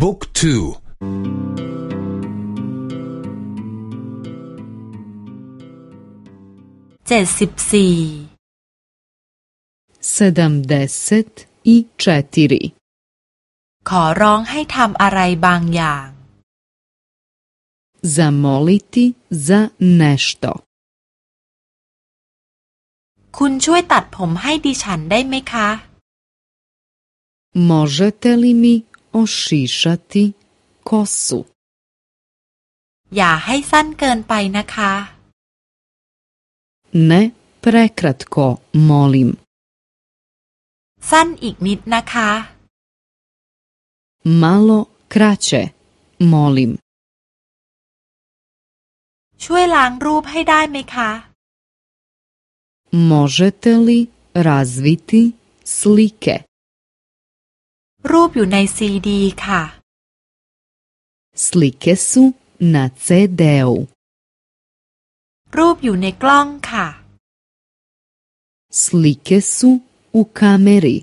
บุ๊กทูเจ็ดสิบสี่ sedamdeset i četiri ขอร้องให้ทำอะไรบางอย่าง zamoliti za nešto คุณช่วยตัดผมให้ดิฉันได้ไหมคะ možete li mi ošišati kosu อย่าให้สั้นเกินไปนะคะ ne prekratko molim สั้นอีกนิดนะคะ malo kraće molim ช่วยล้างรูปให้ได้ไหมคะ možete li razviti slike รูปอยู่ในซีดีค่ะ slike su na cd-u รูปอยู่ในกล้องค่ะ slike su u kameri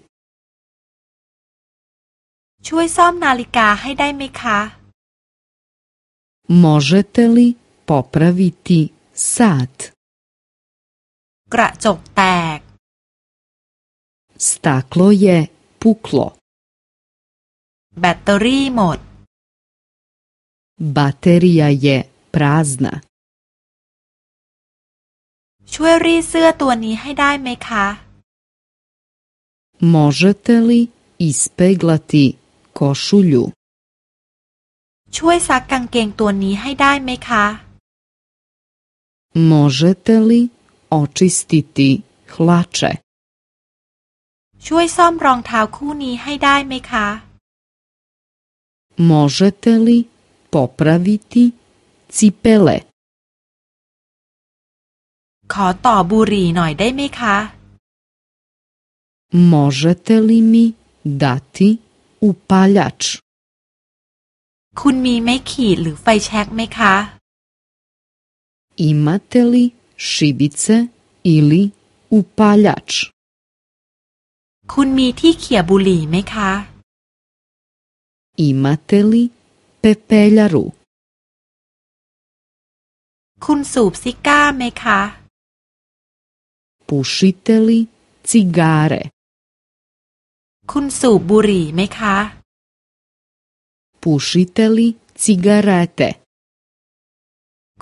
ช่วยซ่อมนาฬิกาให้ได้ไหมคะ možete li popraviti sat กระจกแตก staklo je puklo แบตเตอรี่หมด baterija je prazna ช่วยรีดเสื้อตัวนี้ให้ได้ไหมคะ možete li ispeglati košulju ช่วยซักกางเกงตัวนี้ให้ได้ไหมคะ možete li očistiti hlače ช่วยซ่อมรองเท้าคู่นี้ให้ได้ไหมคะ možete li popraviti cipele ขอต่อบุหรี่หน่อยได้ไหมคะ možete li mi dati upaljač คุณมีไม้ขีดหรือไฟแช็กไหมคะ imate li šibice ili upaljač คุณมีที่เขี่ยบุหรี่ไหมคะ imate li pepeljaru คุณสูบซิก้าไหมคะ pušite li cigare คุณสูบบุหรี่ไหมคะ pušite li cigarete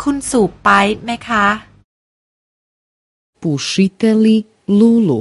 คุณสูบไปไหมคะ pušite li lulu